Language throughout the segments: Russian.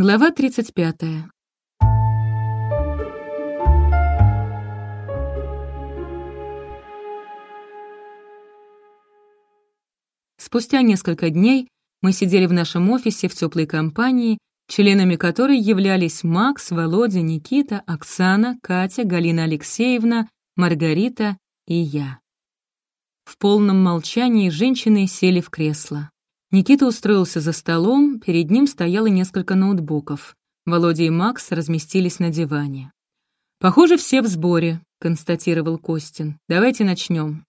Глава 35. Спустя несколько дней мы сидели в нашем офисе в теплой компании, членами которой являлись Макс, Володя, Никита, Оксана, Катя, Галина Алексеевна, Маргарита и я. В полном молчании женщины сели в кресло. Никита устроился за столом, перед ним стояло несколько ноутбуков. Володя и Макс разместились на диване. «Похоже, все в сборе», — констатировал Костин. «Давайте начнем.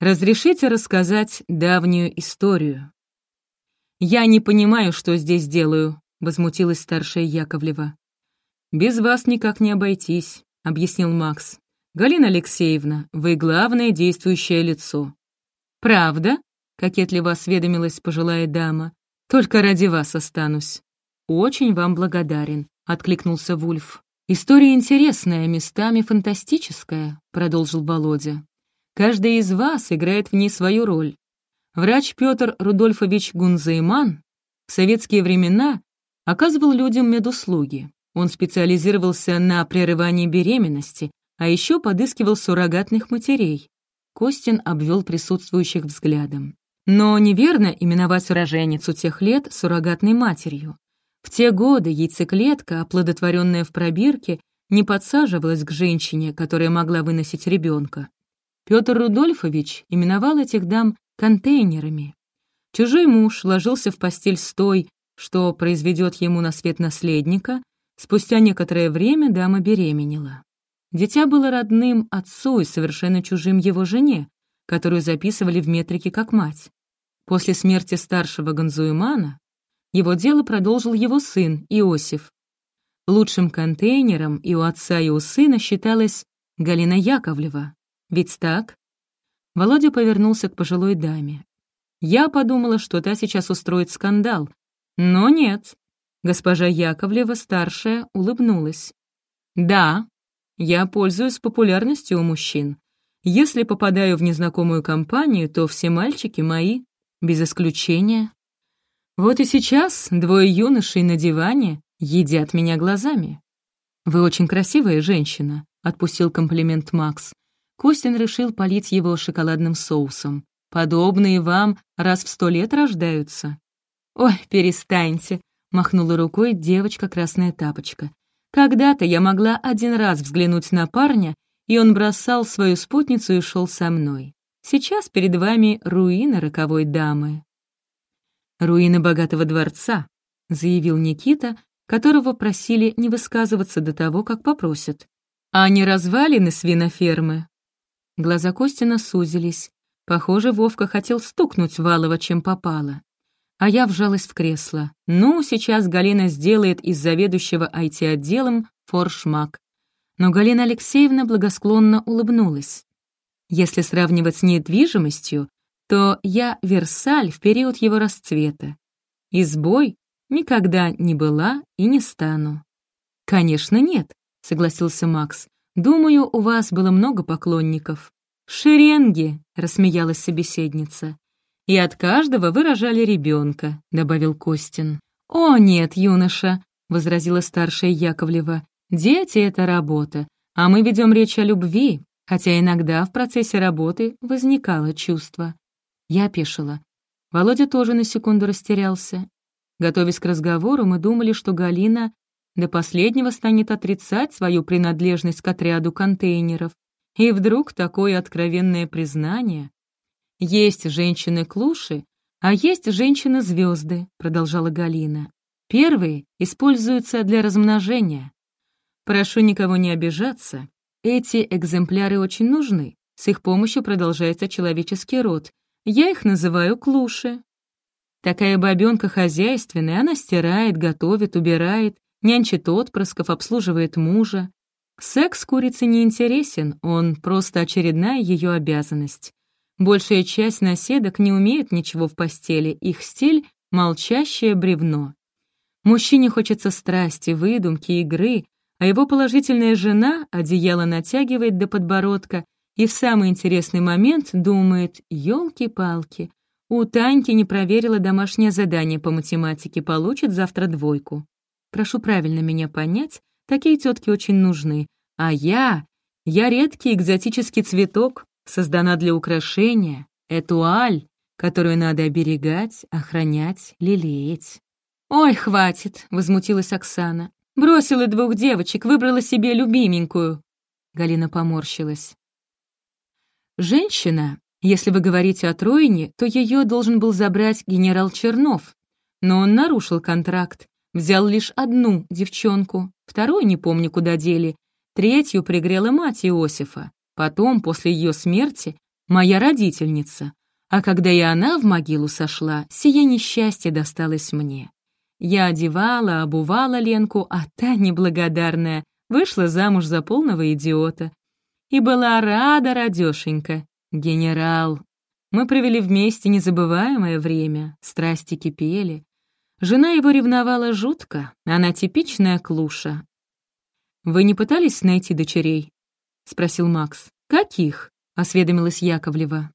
Разрешите рассказать давнюю историю?» «Я не понимаю, что здесь делаю», — возмутилась старшая Яковлева. «Без вас никак не обойтись», — объяснил Макс. «Галина Алексеевна, вы главное действующее лицо». «Правда?» — кокетливо осведомилась пожилая дама. «Только ради вас останусь». «Очень вам благодарен», — откликнулся Вульф. «История интересная, местами фантастическая», — продолжил Володя. «Каждый из вас играет в ней свою роль. Врач Петр Рудольфович Гунзейман в советские времена оказывал людям медуслуги. Он специализировался на прерывании беременности, а еще подыскивал суррогатных матерей. Костин обвел присутствующих взглядом. Но неверно именовать роженицу тех лет суррогатной матерью. В те годы яйцеклетка, оплодотворенная в пробирке, не подсаживалась к женщине, которая могла выносить ребенка. Петр Рудольфович именовал этих дам контейнерами. Чужой муж ложился в постель с той, что произведет ему на свет наследника, спустя некоторое время дама беременела. Дитя было родным отцу и совершенно чужим его жене, которую записывали в метрике как мать. После смерти старшего Ганзуимана его дело продолжил его сын Иосиф. Лучшим контейнером и у отца, и у сына считалась Галина Яковлева. Ведь так? Володя повернулся к пожилой даме. Я подумала, что та сейчас устроит скандал. Но нет. Госпожа Яковлева, старшая, улыбнулась. «Да, я пользуюсь популярностью у мужчин. Если попадаю в незнакомую компанию, то все мальчики мои без исключения. Вот и сейчас двое юношей на диване едят меня глазами. «Вы очень красивая женщина», — отпустил комплимент Макс. Костин решил полить его шоколадным соусом. «Подобные вам раз в сто лет рождаются». «Ой, перестаньте», — махнула рукой девочка-красная тапочка. «Когда-то я могла один раз взглянуть на парня, и он бросал свою спутницу и шел со мной. Сейчас перед вами руины роковой дамы». «Руины богатого дворца», — заявил Никита, которого просили не высказываться до того, как попросят. «А не развалины свинофермы?» Глаза Костина сузились. Похоже, Вовка хотел стукнуть Валова, чем попало. А я вжалась в кресло. Ну, сейчас Галина сделает из заведующего IT-отделом форшмак. Но Галина Алексеевна благосклонно улыбнулась. Если сравнивать с недвижимостью, то я Версаль в период его расцвета. Избой никогда не была и не стану. «Конечно, нет», — согласился Макс. «Думаю, у вас было много поклонников». «Шеренги», — рассмеялась собеседница. «И от каждого выражали ребенка», — добавил Костин. «О, нет, юноша», — возразила старшая Яковлева. «Дети — это работа, а мы ведем речь о любви, хотя иногда в процессе работы возникало чувство. Я опешила. Володя тоже на секунду растерялся. Готовясь к разговору, мы думали, что Галина до последнего станет отрицать свою принадлежность к отряду контейнеров. И вдруг такое откровенное признание. «Есть женщины-клуши, а есть женщины-звезды», — продолжала Галина. «Первые используются для размножения. Прошу никого не обижаться, эти экземпляры очень нужны. С их помощью продолжается человеческий род. Я их называю клуши. Такая бабёнка хозяйственная, она стирает, готовит, убирает, нянчит отпрысков, обслуживает мужа. Секс курице не интересен, он просто очередная ее обязанность. Большая часть наседок не умеет ничего в постели, их стиль — молчащее бревно. Мужчине хочется страсти, выдумки, игры, а его положительная жена одеяло натягивает до подбородка и в самый интересный момент думает «Елки-палки, у Таньки не проверила домашнее задание по математике, получит завтра двойку». прошу правильно меня понять, такие тетки очень нужны. А я, я редкий экзотический цветок, создана для украшения, этуаль, которую надо оберегать, охранять, лелеять. «Ой, хватит!» — возмутилась Оксана. «Бросила двух девочек, выбрала себе любименькую». Галина поморщилась. «Женщина, если вы говорите о Троине, то ее должен был забрать генерал Чернов. Но он нарушил контракт, взял лишь одну девчонку, вторую не помню, куда дели, третью пригрела мать Иосифа. Потом, после ее смерти, моя родительница. А когда и она в могилу сошла, сие несчастье досталось мне. Я одевала, обувала Ленку, а та, неблагодарная, вышла замуж за полного идиота. И была рада, радёшенька. Генерал. Мы провели вместе незабываемое время, страсти кипели. Жена его ревновала жутко, она типичная клуша. «Вы не пытались найти дочерей?» — спросил Макс. «Каких?» — осведомилась Яковлева.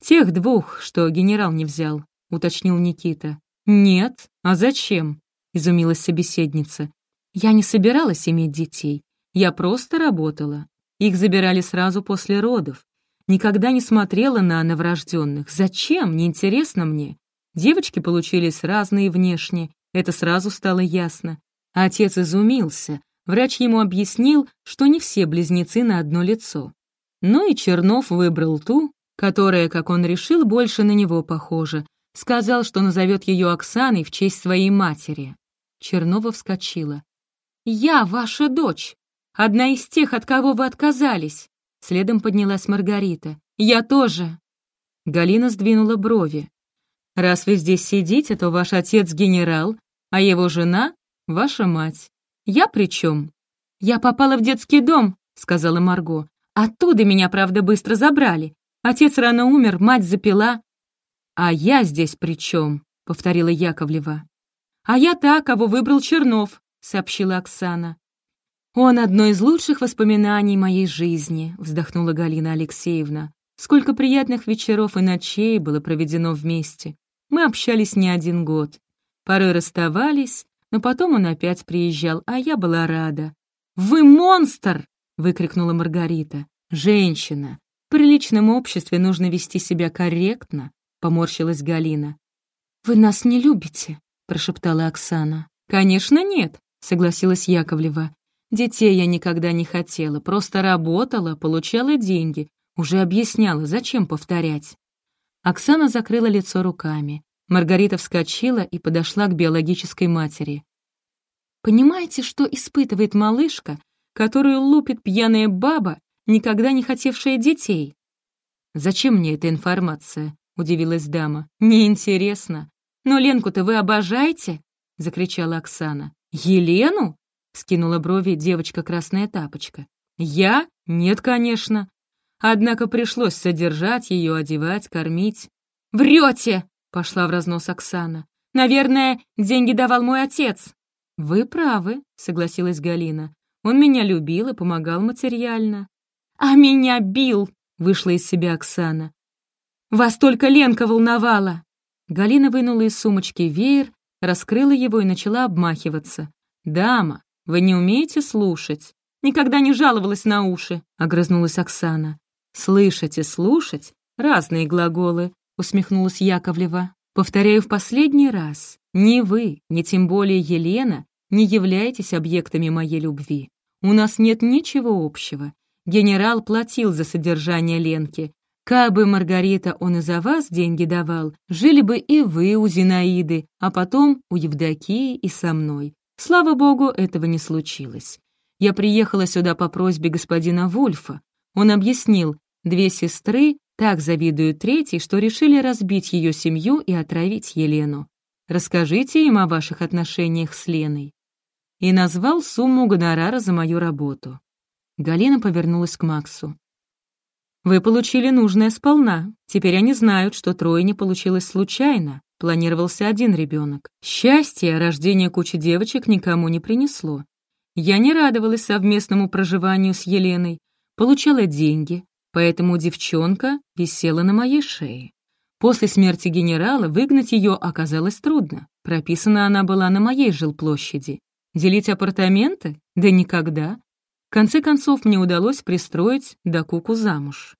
«Тех двух, что генерал не взял», — уточнил Никита. «Нет, а зачем?» — изумилась собеседница. «Я не собиралась иметь детей. Я просто работала. Их забирали сразу после родов. Никогда не смотрела на новорожденных. Зачем? Неинтересно мне. Девочки получились разные внешне, это сразу стало ясно. Отец изумился. Врач ему объяснил, что не все близнецы на одно лицо. Ну и Чернов выбрал ту, которая, как он решил, больше на него похожа, Сказал, что назовет ее Оксаной в честь своей матери. Чернова вскочила. «Я ваша дочь! Одна из тех, от кого вы отказались!» Следом поднялась Маргарита. «Я тоже!» Галина сдвинула брови. «Раз вы здесь сидите, то ваш отец генерал, а его жена — ваша мать. Я при чем?» «Я попала в детский дом», — сказала Марго. «Оттуда меня, правда, быстро забрали. Отец рано умер, мать запила. «А я здесь при чем?» — повторила Яковлева. «А я та, кого выбрал Чернов», — сообщила Оксана. «Он одно из лучших воспоминаний моей жизни», — вздохнула Галина Алексеевна. «Сколько приятных вечеров и ночей было проведено вместе. Мы общались не один год. Порой расставались, но потом он опять приезжал, а я была рада. «Вы монстр!» — выкрикнула Маргарита. «Женщина! В приличном обществе нужно вести себя корректно, поморщилась Галина. «Вы нас не любите», — прошептала Оксана. «Конечно, нет», — согласилась Яковлева. «Детей я никогда не хотела, просто работала, получала деньги, уже объясняла, зачем повторять». Оксана закрыла лицо руками. Маргарита вскочила и подошла к биологической матери. «Понимаете, что испытывает малышка, которую лупит пьяная баба, никогда не хотевшая детей?» «Зачем мне эта информация?» — удивилась дама. «Неинтересно. Но Ленку-то вы обожаете?» — закричала Оксана. «Елену?» — скинула брови девочка Красная Тапочка. «Я? Нет, конечно. Однако пришлось содержать ее, одевать, кормить». «Врете!» — пошла в разнос Оксана. «Наверное, деньги давал мой отец». «Вы правы», — согласилась Галина. «Он меня любил и помогал материально». «А меня бил!» — вышла из себя Оксана. Вас только Ленка волновала!» Галина вынула из сумочки веер, раскрыла его и начала обмахиваться. «Дама, вы не умеете слушать?» «Никогда не жаловалась на уши», — огрызнулась Оксана. «Слышать и слушать — разные глаголы», — усмехнулась Яковлева. «Повторяю в последний раз, ни вы, ни тем более Елена не являетесь объектами моей любви. У нас нет ничего общего. Генерал платил за содержание Ленки, Кабы, Маргарита, он и за вас деньги давал, жили бы и вы у Зинаиды, а потом у Евдокии и со мной. Слава богу, этого не случилось. Я приехала сюда по просьбе господина Вульфа. Он объяснил, две сестры так завидуют третьей, что решили разбить ее семью и отравить Елену. Расскажите им о ваших отношениях с Леной. И назвал сумму гонорара за мою работу. Галина повернулась к Максу. Вы получили нужное сполна. Теперь они знают, что трое не получилось случайно. Планировался один ребенок. Счастье рождение кучи девочек никому не принесло. Я не радовалась совместному проживанию с Еленой, получала деньги, поэтому девчонка висела на моей шее. После смерти генерала выгнать ее оказалось трудно. Прописана она была на моей жилплощади. Делить апартаменты? Да никогда. Конце концов, мне удалось пристроить Дакуку замуж.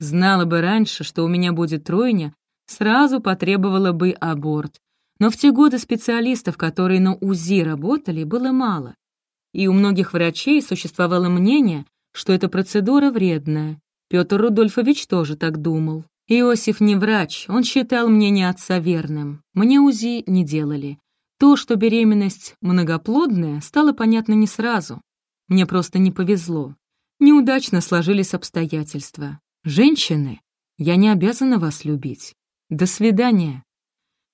Знала бы раньше, что у меня будет тройня, сразу потребовала бы аборт. Но в те годы специалистов, которые на УЗИ работали, было мало. И у многих врачей существовало мнение, что эта процедура вредная. Петр Рудольфович тоже так думал. Иосиф не врач, он считал мнение отца верным. Мне УЗИ не делали. То, что беременность многоплодная, стало понятно не сразу. Мне просто не повезло. Неудачно сложились обстоятельства. Женщины, я не обязана вас любить. До свидания.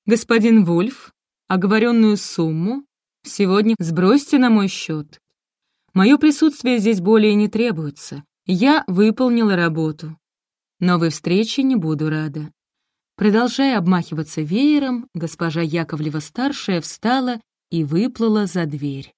Господин Вульф, оговоренную сумму сегодня сбросьте на мой счет. Мое присутствие здесь более не требуется. Я выполнила работу. Новой встрече не буду рада. Продолжая обмахиваться веером, госпожа Яковлева-старшая встала и выплыла за дверь.